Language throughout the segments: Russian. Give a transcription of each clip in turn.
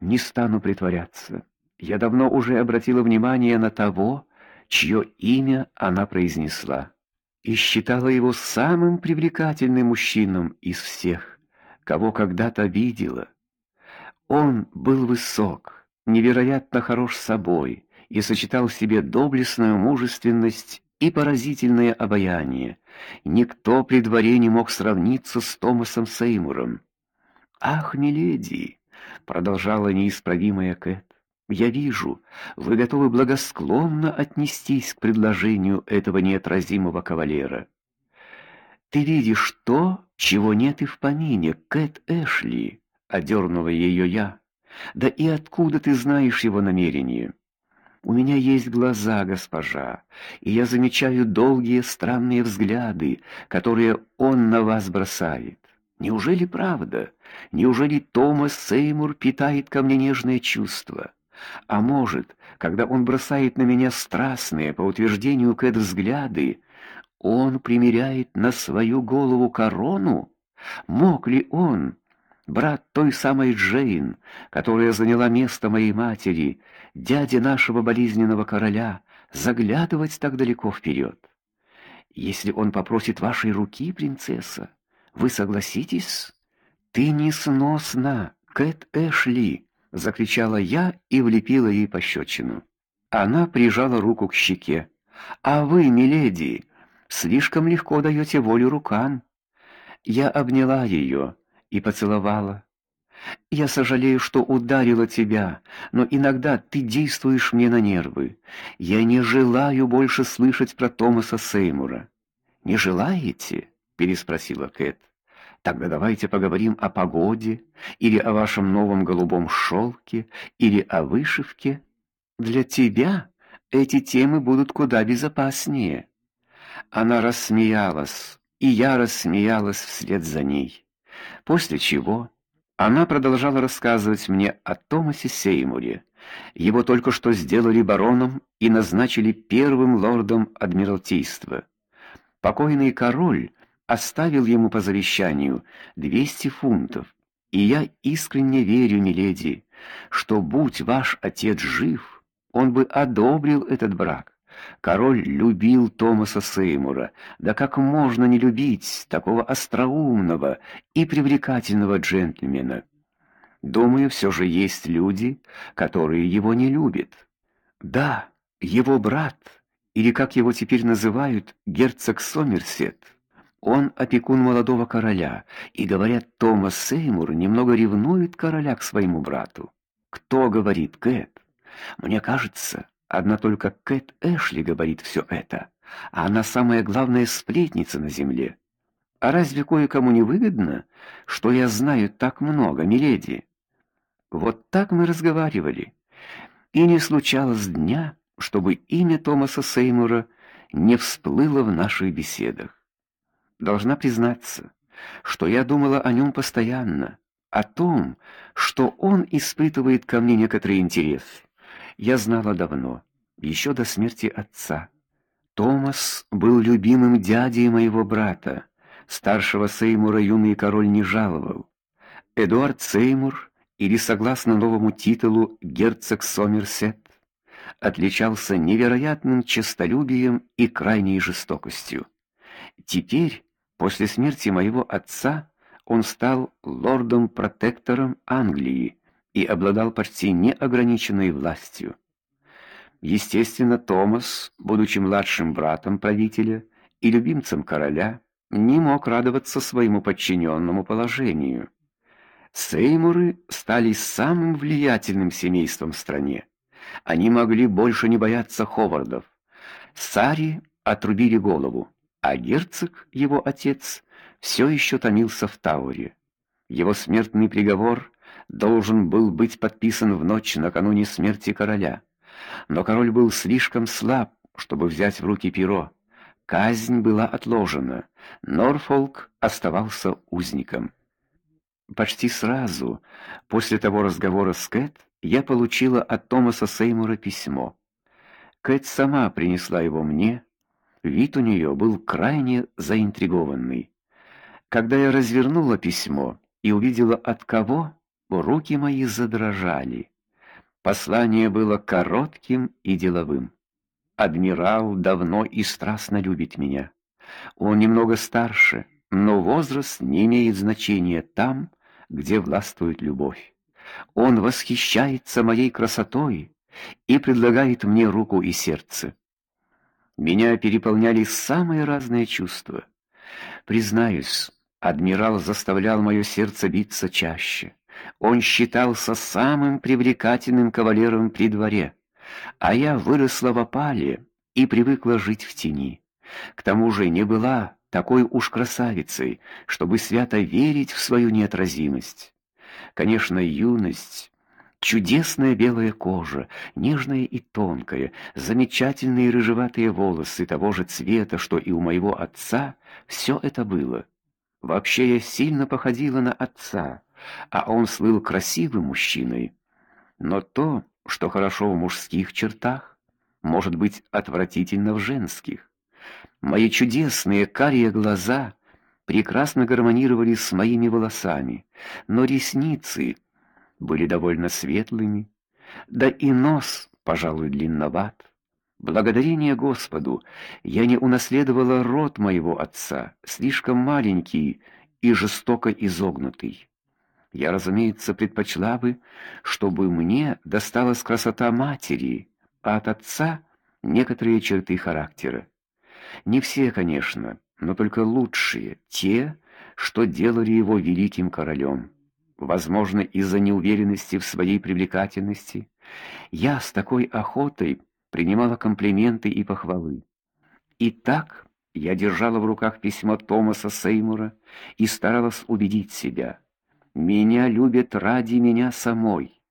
Не стану притворяться. Я давно уже обратила внимание на того, чье имя она произнесла, и считала его самым привлекательным мужчином из всех, кого когда-то видела. Он был высок, невероятно хорош собой и сочетал в себе доблестную мужественность и поразительное обаяние. Никто при дворе не мог сравниться с Томасом Сеймуром. Ах, миледи, продолжала неисправимая Кэт. Я вижу, вы готовы благосклонно отнестись к предложению этого неотразимого кавалера. Ты видишь то, чего нет и в помине, Кэт Эшли, одернула ее я. Да и откуда ты знаешь его намерения? У меня есть глаза, госпожа, и я замечаю долгие странные взгляды, которые он на вас бросает. Неужели правда? Неужели Томас Сеймур питает ко мне нежные чувства? А может, когда он бросает на меня страстные, по утверждению Кэт, взгляды, он примеряет на свою голову корону? Мог ли он брат той самой Джейн, которая заняла место моей матери, дяди нашего болезненного короля, заглядывать так далеко вперед. Если он попросит вашей руки, принцесса, вы согласитесь? Ты несносна, Кэт Эшли, закричала я и влепила ей пощечину. Она прижала руку к щеке. А вы, миледи, слишком легко даете волю рукам. Я обняла ее и поцеловала. Я сожалею, что ударила тебя, но иногда ты действуешь мне на нервы. Я не желаю больше слышать про Томаса Сеймура. Не желаете? Переспросила Кэт. Тогда давайте поговорим о погоде или о вашем новом голубом шелке или о вышивке. Для тебя эти темы будут куда безопаснее. Она рассмеялась, и я рассмеялась вслед за ней. После чего она продолжала рассказывать мне о Томасе Сеймуре. Его только что сделали бароном и назначили первым лордом адмиралтейства. Покойный король оставил ему по завещанию 200 фунтов. И я искренне верю, миледи, что будь ваш отец жив, он бы одобрил этот брак. Король любил Томаса Сеймура, да как можно не любить такого остроумного и привлекательного джентльмена? Думаю, все же есть люди, которые его не любят. Да, его брат, или как его теперь называют, герцог Сомерсет. Он опекун молодого короля, и говорят, Томас Сеймур немного ревнует короля к своему брату. Кто говорит, Кэт? Мне кажется, Одна только Кэт Эшли говорит все это, а она самая главная сплетница на земле. А разве кое-кому не выгодно, что я знаю так много, миледи? Вот так мы разговаривали. И не случалось дня, чтобы имя Томаса Сеймура не всплыло в наших беседах. Должна признаться, что я думала о нем постоянно, о том, что он испытывает ко мне некоторый интерес я знала давно, еще до смерти отца. Томас был любимым дядей моего брата. Старшего Сеймура юный король не жаловал. Эдуард Сеймур, или согласно новому титулу герцог Сомерсет, отличался невероятным честолюбием и крайней жестокостью. Теперь, после смерти моего отца, он стал лордом-протектором Англии и обладал почти неограниченной властью. Естественно, Томас, будучи младшим братом правителя и любимцем короля, не мог радоваться своему подчиненному положению. Сеймуры стали самым влиятельным семейством в стране. Они могли больше не бояться Ховардов. Сари отрубили голову, а герцог, его отец, все еще томился в Тауре. Его смертный приговор должен был быть подписан в ночь накануне смерти короля. Но король был слишком слаб, чтобы взять в руки перо. Казнь была отложена. Норфолк оставался узником. Почти сразу после того разговора с Кэт я получила от Томаса Сеймура письмо. Кэт сама принесла его мне. Вид у нее был крайне заинтригованный. Когда я развернула письмо и увидела от кого, руки мои задрожали. Послание было коротким и деловым. Адмирал давно и страстно любит меня. Он немного старше, но возраст не имеет значения там, где властвует любовь. Он восхищается моей красотой и предлагает мне руку и сердце. Меня переполняли самые разные чувства. Признаюсь, адмирал заставлял мое сердце биться чаще. Он считался самым привлекательным кавалером при дворе, а я выросла в опале и привыкла жить в тени. К тому же не была такой уж красавицей, чтобы свято верить в свою неотразимость. Конечно, юность Чудесная белая кожа, нежная и тонкая, замечательные рыжеватые волосы того же цвета, что и у моего отца, все это было. Вообще я сильно походила на отца, а он слыл красивым мужчиной. Но то, что хорошо в мужских чертах, может быть отвратительно в женских. Мои чудесные карие глаза прекрасно гармонировали с моими волосами, но ресницы были довольно светлыми, да и нос, пожалуй, длинноват. Благодарение Господу, я не унаследовала род моего отца, слишком маленький и жестоко изогнутый. Я, разумеется, предпочла бы, чтобы мне досталась красота матери, а от отца некоторые черты характера. Не все, конечно, но только лучшие, те, что делали его великим королем. Возможно, из-за неуверенности в своей привлекательности я с такой охотой принимала комплименты и похвалы. И так я держала в руках письмо Томаса Сеймура и старалась убедить себя. Меня любят ради меня самой.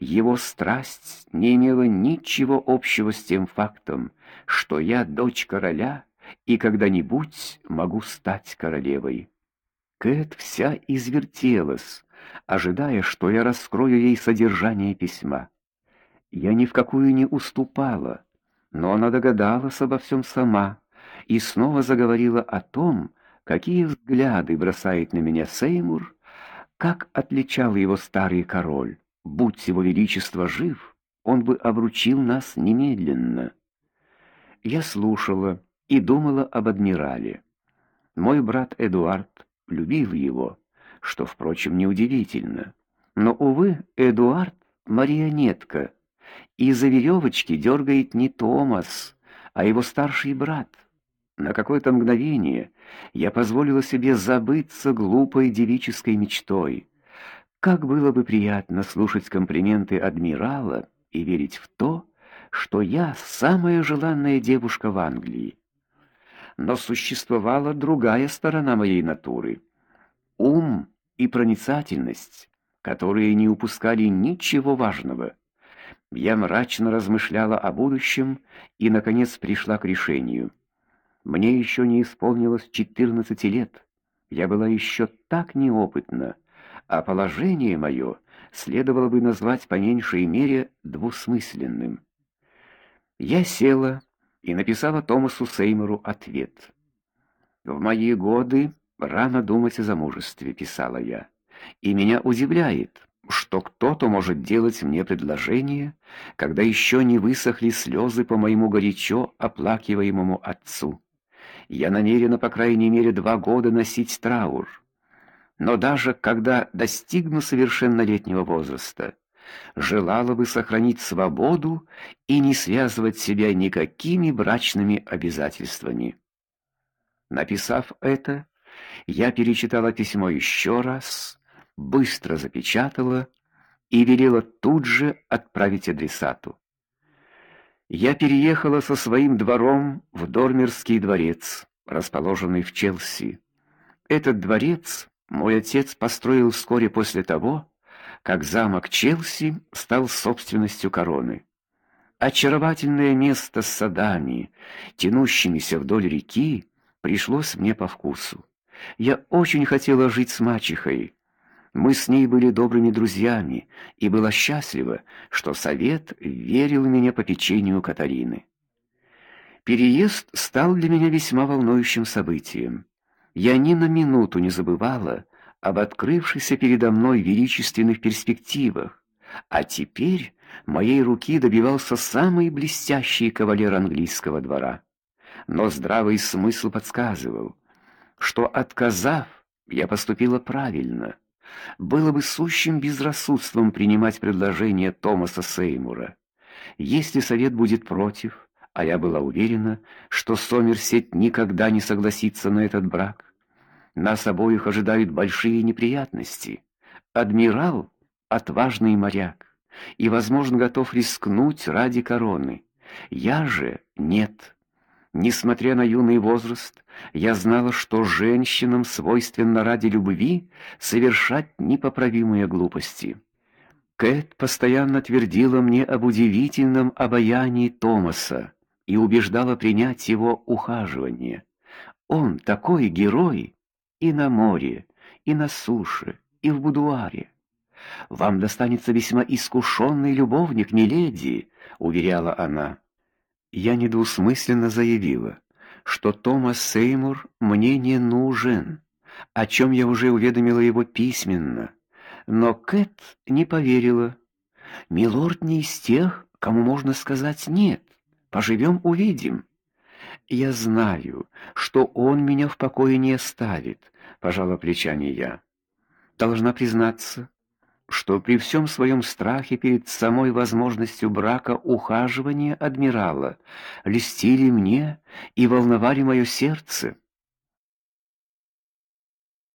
Его страсть не имела ничего общего с тем фактом, что я дочь короля и когда-нибудь могу стать королевой. Кэт вся извертелась, ожидая, что я раскрою ей содержание письма. Я ни в какую не уступала, но она догадалась обо всем сама и снова заговорила о том, какие взгляды бросает на меня Сеймур, как отличал его старый король. Будь его величество жив, он бы обручил нас немедленно. Я слушала и думала об адмирале. Мой брат Эдуард любил его что, впрочем, неудивительно. Но, увы, Эдуард — марионетка, и за веревочки дергает не Томас, а его старший брат. На какое-то мгновение я позволила себе забыться глупой девической мечтой. Как было бы приятно слушать комплименты адмирала и верить в то, что я самая желанная девушка в Англии. Но существовала другая сторона моей натуры — ум и проницательность, которые не упускали ничего важного. Я мрачно размышляла о будущем и наконец пришла к решению. Мне еще не исполнилось четырнадцати лет. Я была еще так неопытна, а положение мое следовало бы назвать по меньшей мере двусмысленным. Я села и написала Томасу Сеймеру ответ. В мои годы Рано думать о замужестве, писала я. И меня удивляет, что кто-то может делать мне предложение, когда еще не высохли слезы по моему горячо оплакиваемому отцу. Я намерена, по крайней мере, два года носить траур. Но даже когда достигну совершеннолетнего возраста, желала бы сохранить свободу и не связывать себя никакими брачными обязательствами. Написав это, я перечитала письмо еще раз, быстро запечатала и велела тут же отправить адресату. Я переехала со своим двором в Дормерский дворец, расположенный в Челси. Этот дворец мой отец построил вскоре после того, как замок Челси стал собственностью короны. Очаровательное место с садами, тянущимися вдоль реки, пришлось мне по вкусу. Я очень хотела жить с мачехой. Мы с ней были добрыми друзьями, и была счастлива, что совет верил меня по печенью Катарины. Переезд стал для меня весьма волнующим событием. Я ни на минуту не забывала об открывшихся передо мной величественных перспективах, а теперь моей руки добивался самый блестящий кавалер английского двора. Но здравый смысл подсказывал, что отказав, я поступила правильно. Было бы сущим безрассудством принимать предложение Томаса Сеймура. Если совет будет против, а я была уверена, что Сомерсет никогда не согласится на этот брак, нас обоих ожидают большие неприятности. Адмирал отважный моряк и, возможно, готов рискнуть ради короны. Я же нет. Несмотря на юный возраст, я знала, что женщинам свойственно ради любви совершать непоправимые глупости. Кэт постоянно твердила мне об удивительном обаянии Томаса и убеждала принять его ухаживание. Он такой герой и на море, и на суше, и в будуаре. Вам достанется весьма искушенный любовник, миледи, уверяла она. Я недвусмысленно заявила, что Томас Сеймур мне не нужен, о чем я уже уведомила его письменно. Но Кэт не поверила. Милорд не из тех, кому можно сказать нет. Поживем, увидим. Я знаю, что он меня в покое не оставит, пожала плечами я. Должна признаться, что при всем своем страхе перед самой возможностью брака ухаживания адмирала льстили мне и волновали мое сердце.